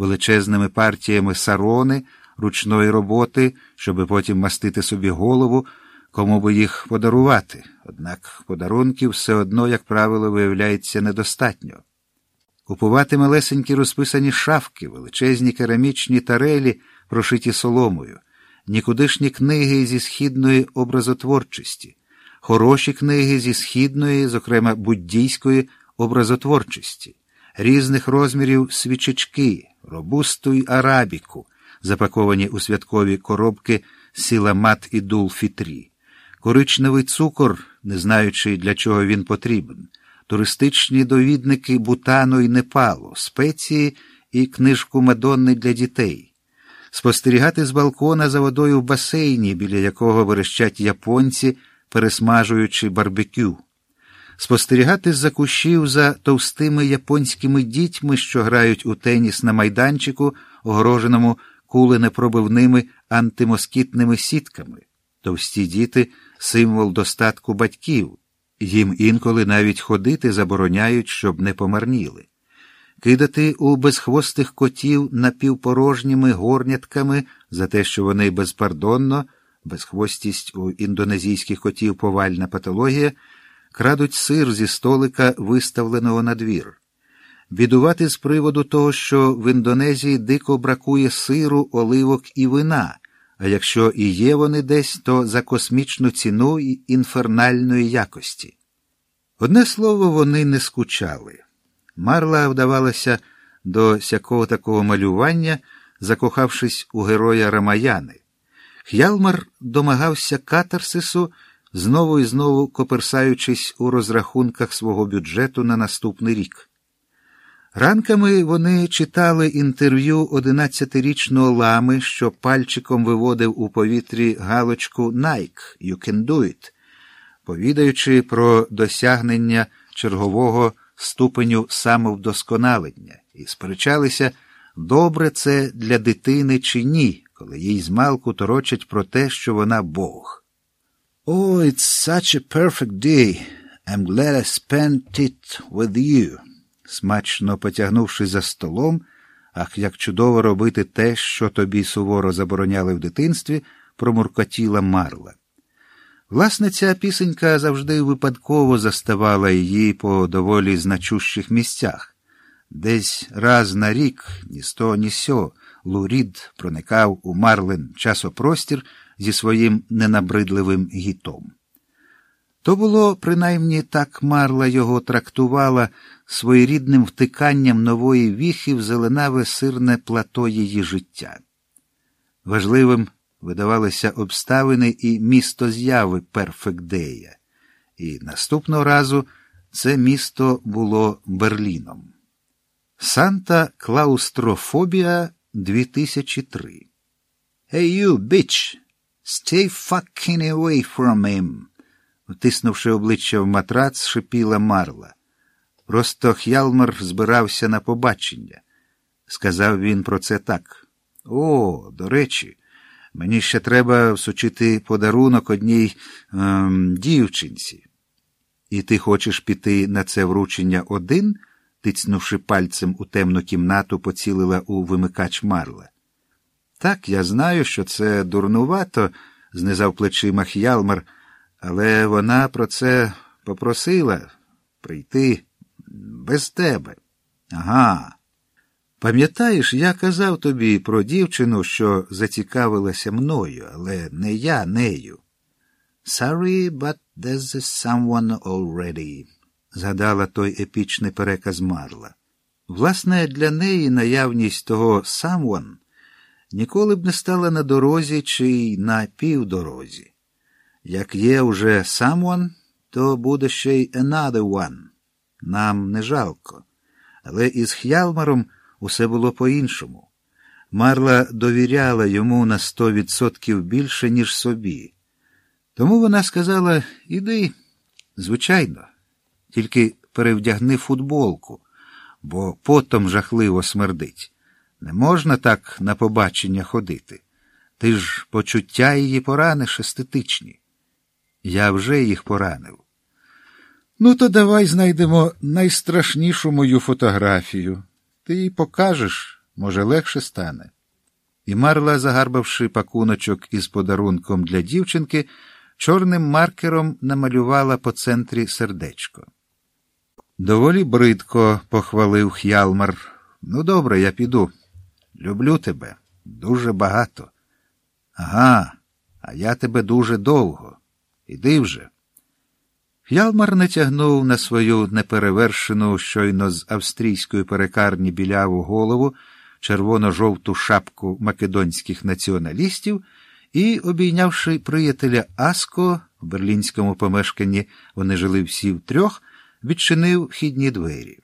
величезними партіями сарони, ручної роботи, щоби потім мастити собі голову, кому би їх подарувати. Однак подарунків все одно, як правило, виявляється недостатньо. Купувати малесенькі розписані шафки, величезні керамічні тарелі, прошиті соломою, нікудишні книги зі східної образотворчості, хороші книги зі східної, зокрема буддійської образотворчості, різних розмірів свічечки, робусту й арабіку, запаковані у святкові коробки сіламат і дул коричневий цукор, не знаючи, для чого він потрібен, туристичні довідники Бутану і Непалу, спеції і книжку Мадонни для дітей. Спостерігати з балкона за водою в басейні, біля якого верещать японці, пересмажуючи барбекю спостерігати з-за кущів за товстими японськими дітьми, що грають у теніс на майданчику, огороженому куленепробивними антимоскітними сітками. Товсті діти символ достатку батьків, їм інколи навіть ходити забороняють, щоб не помарніли. Кидати у безхвостих котів напівпорожніми горнятками за те, що вони безпардонно, безхвостість у індонезійських котів повальна патологія крадуть сир зі столика, виставленого на двір. Бідувати з приводу того, що в Індонезії дико бракує сиру, оливок і вина, а якщо і є вони десь, то за космічну ціну і інфернальної якості. Одне слово, вони не скучали. Марла вдавалася до сякого такого малювання, закохавшись у героя Рамаяни. Х'ялмар домагався катарсису знову і знову коперсаючись у розрахунках свого бюджету на наступний рік. Ранками вони читали інтерв'ю 11-річного лами, що пальчиком виводив у повітрі галочку Nike, you can do it, повідаючи про досягнення чергового ступеню самовдосконалення, і сперечалися, добре це для дитини чи ні, коли їй змалку торочать про те, що вона Бог. Oh, it's such a perfect day. I'm glad I spent it with you. Смачно потягнувши за столом, ах, як чудово робити те, що тобі суворо забороняли в дитинстві, промуркотіла Марла. Власне, ця пісенька завжди випадково заставала її по доволі значущих місцях. Десь раз на рік, ні сто, ні сьо, Лурід проникав у Марлен часопростір зі своїм ненабридливим гітом. То було, принаймні так Марла його трактувала своєрідним втиканням нової віхи в зеленаве сирне плато її життя. Важливим видавалися обставини і місто зяви Перфектдея, і наступного разу це місто було Берліном. Санта Клаустрофобія 2003 Hey you, bitch! Stay fucking away from him, втиснувши обличчя в матрац, шипіла Марла. Просто Х'ялмар збирався на побачення. Сказав він про це так. О, до речі, мені ще треба всучити подарунок одній ем, дівчинці. І ти хочеш піти на це вручення один? тицнувши пальцем у темну кімнату, поцілила у вимикач Марла. Так, я знаю, що це дурнувато, знизав плечима Х'ялмар, але вона про це попросила прийти без тебе. Ага. Пам'ятаєш, я казав тобі про дівчину, що зацікавилася мною, але не я нею. Sorry, but there's someone already, згадала той епічний переказ Марла. Власне, для неї наявність того someone ніколи б не стала на дорозі чи й на півдорозі. Як є уже someone, то буде ще й another one. Нам не жалко. Але із Х'ялмаром усе було по-іншому. Марла довіряла йому на сто відсотків більше, ніж собі. Тому вона сказала іди, звичайно, тільки перевдягни футболку, бо потом жахливо смердить. Не можна так на побачення ходити. Ти ж почуття її пораниш естетичні. Я вже їх поранив. Ну, то давай знайдемо найстрашнішу мою фотографію. Ти їй покажеш, Може, легше стане. І Марла, загарбавши пакуночок із подарунком для дівчинки, чорним маркером намалювала по центрі сердечко. Доволі бридко похвалив Х'ялмар. Ну, добре, я піду. Люблю тебе дуже багато. Ага, а я тебе дуже довго. Іди вже. Ялмар натягнув на свою неперевершену, щойно з австрійської перекарні біляву голову червоно-жовту шапку македонських націоналістів і, обійнявши приятеля Аско в берлінському помешканні, вони жили всі втрьох, відчинив вхідні двері.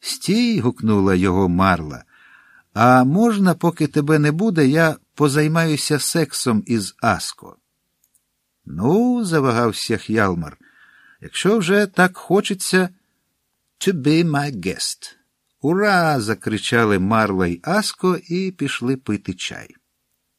Стій. гукнула його Марла. А можна, поки тебе не буде, я позаймаюся сексом із Аско. Ну, завагався Х'ялмар. Якщо вже так хочеться, to be my guest. Ура! закричали Марла й Аско і пішли пити чай.